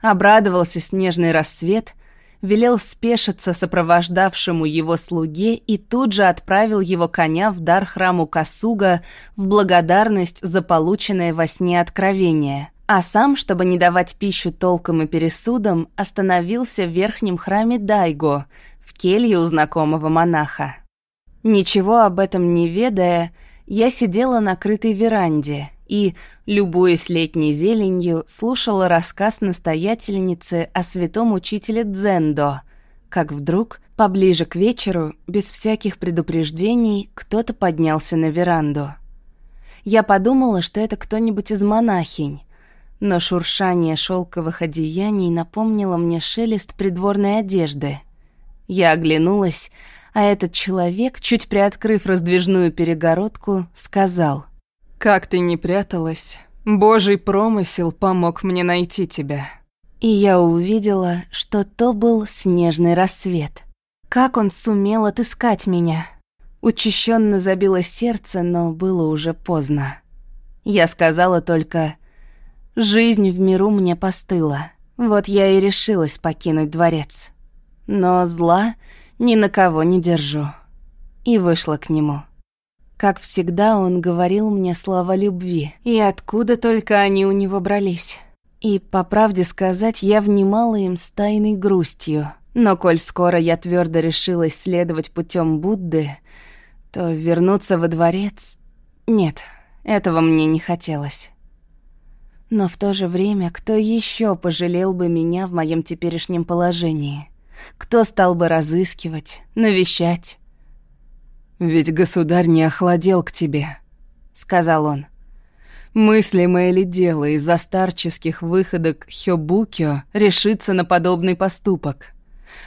Обрадовался снежный рассвет, велел спешиться сопровождавшему его слуге и тут же отправил его коня в дар храму Касуга в благодарность за полученное во сне откровение. А сам, чтобы не давать пищу толком и пересудам, остановился в верхнем храме Дайго, в келье у знакомого монаха. Ничего об этом не ведая, я сидела на крытой веранде и, любуясь летней зеленью, слушала рассказ настоятельницы о святом учителе Дзендо, как вдруг, поближе к вечеру, без всяких предупреждений, кто-то поднялся на веранду. Я подумала, что это кто-нибудь из монахинь, но шуршание шелковых одеяний напомнило мне шелест придворной одежды. Я оглянулась, а этот человек, чуть приоткрыв раздвижную перегородку, сказал «Как ты не пряталась, Божий промысел помог мне найти тебя». И я увидела, что то был снежный рассвет — Как он сумел отыскать меня? Учащенно забилось сердце, но было уже поздно. Я сказала только «Жизнь в миру мне постыла». Вот я и решилась покинуть дворец. Но зла ни на кого не держу. И вышла к нему. Как всегда, он говорил мне слова любви, и откуда только они у него брались. И, по правде сказать, я внимала им с тайной грустью. Но коль скоро я твердо решилась следовать путем Будды, то вернуться во дворец... Нет, этого мне не хотелось. Но в то же время, кто еще пожалел бы меня в моем теперешнем положении? Кто стал бы разыскивать, навещать? «Ведь государь не охладел к тебе», — сказал он. Мыслимое ли дело из-за старческих выходок Хёбукио решиться на подобный поступок?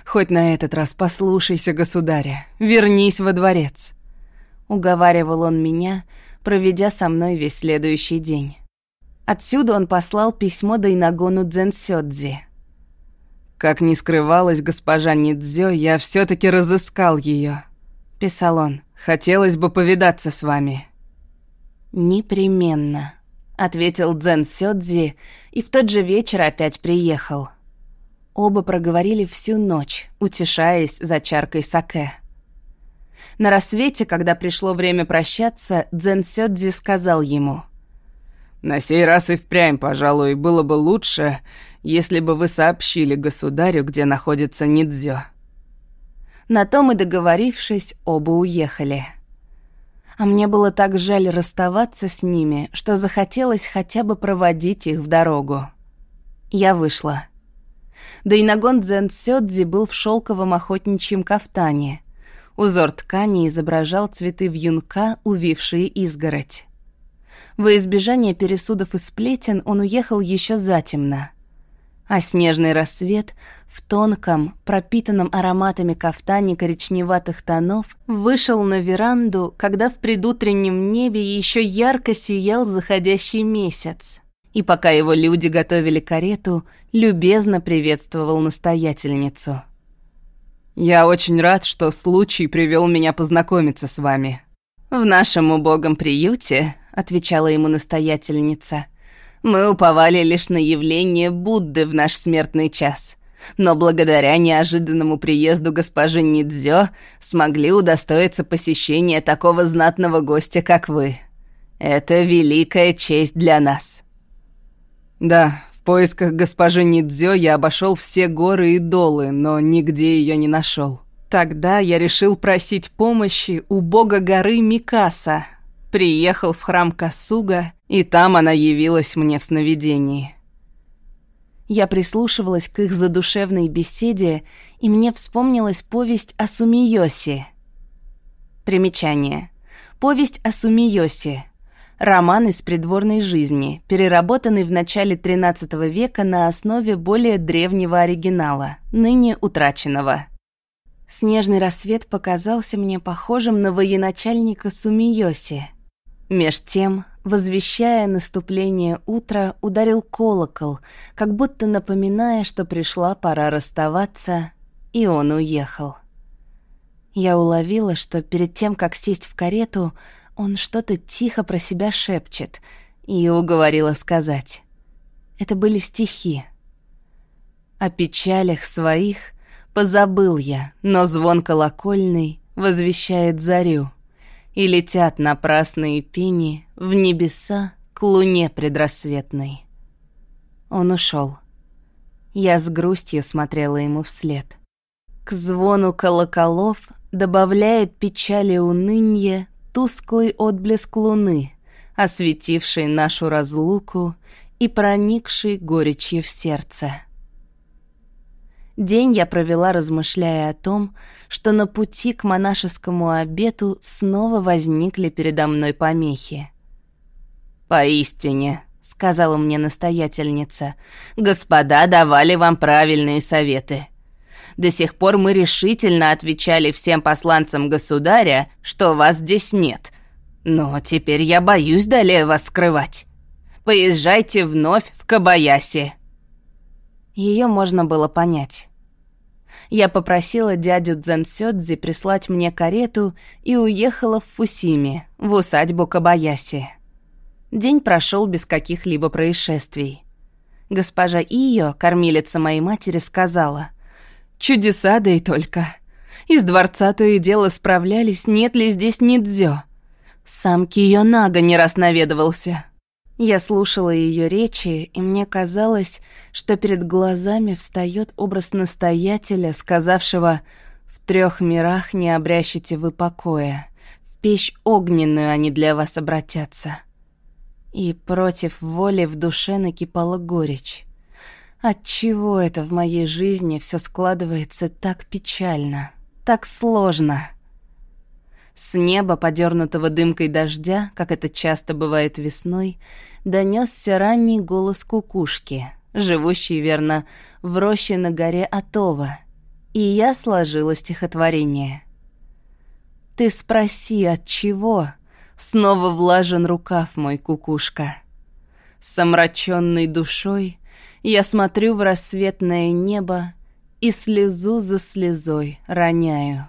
Хоть на этот раз послушайся государя, вернись во дворец. Уговаривал он меня, проведя со мной весь следующий день. Отсюда он послал письмо Дайнагону Дзенсёдзи. «Как не скрывалась госпожа Нидзё, я все таки разыскал ее, писал он. «Хотелось бы повидаться с вами». «Непременно», — ответил Дзен Сёдзи, и в тот же вечер опять приехал. Оба проговорили всю ночь, утешаясь за чаркой саке. На рассвете, когда пришло время прощаться, Дзен Сёдзи сказал ему. «На сей раз и впрямь, пожалуй, было бы лучше, если бы вы сообщили государю, где находится Нидзё». На том и договорившись, оба уехали. А мне было так жаль расставаться с ними, что захотелось хотя бы проводить их в дорогу. Я вышла. Дайнагон Дзен Сёдзи был в шелковом охотничьем кафтане. Узор ткани изображал цветы вьюнка, увившие изгородь. Во избежание пересудов и сплетен он уехал еще затемно. А снежный рассвет в тонком, пропитанном ароматами кафтане коричневатых тонов вышел на веранду, когда в предутреннем небе еще ярко сиял заходящий месяц и пока его люди готовили карету, любезно приветствовал настоятельницу. «Я очень рад, что случай привел меня познакомиться с вами». «В нашем убогом приюте», — отвечала ему настоятельница, «мы уповали лишь на явление Будды в наш смертный час» но благодаря неожиданному приезду госпожи Нидзё смогли удостоиться посещения такого знатного гостя, как вы. Это великая честь для нас. Да, в поисках госпожи Нидзё я обошел все горы и долы, но нигде ее не нашел. Тогда я решил просить помощи у бога горы Микаса. Приехал в храм Касуга, и там она явилась мне в сновидении. Я прислушивалась к их задушевной беседе, и мне вспомнилась повесть о Сумиёсе. Примечание. Повесть о Сумиёсе Роман из придворной жизни, переработанный в начале XIII века на основе более древнего оригинала, ныне утраченного. Снежный рассвет показался мне похожим на военачальника Сумиоси. Меж тем, возвещая наступление утра, ударил колокол, как будто напоминая, что пришла пора расставаться, и он уехал. Я уловила, что перед тем, как сесть в карету, он что-то тихо про себя шепчет, и уговорила сказать. Это были стихи. О печалях своих позабыл я, но звон колокольный возвещает зарю, и летят напрасные пени в небеса к луне предрассветной. Он ушел. Я с грустью смотрела ему вслед. К звону колоколов добавляет печали унынье тусклый отблеск луны, осветивший нашу разлуку и проникший горечью в сердце. День я провела, размышляя о том, что на пути к монашескому обету снова возникли передо мной помехи. «Поистине», — сказала мне настоятельница, — «господа давали вам правильные советы. До сих пор мы решительно отвечали всем посланцам государя, что вас здесь нет. Но теперь я боюсь далее вас скрывать. Поезжайте вновь в Кабаяси». Ее можно было понять. Я попросила дядю Дзенсёдзи прислать мне карету и уехала в Фусими, в усадьбу Кабаяси. День прошел без каких-либо происшествий. Госпожа Ио, кормилица моей матери, сказала, «Чудеса, да и только. Из дворца то и дело справлялись, нет ли здесь Нидзё. Сам Киёнага не раз наведывался». Я слушала ее речи, и мне казалось, что перед глазами встает образ настоятеля, сказавшего «В трех мирах не обрящите вы покоя, в печь огненную они для вас обратятся». И против воли в душе накипала горечь. Отчего это в моей жизни все складывается так печально, так сложно? С неба, подернутого дымкой дождя, как это часто бывает весной, донесся ранний голос кукушки, живущей, верно, в роще на горе Атова, и я сложила стихотворение. «Ты спроси, от чего?» Снова влажен рукав мой, кукушка. С омраченной душой я смотрю в рассветное небо и слезу за слезой роняю.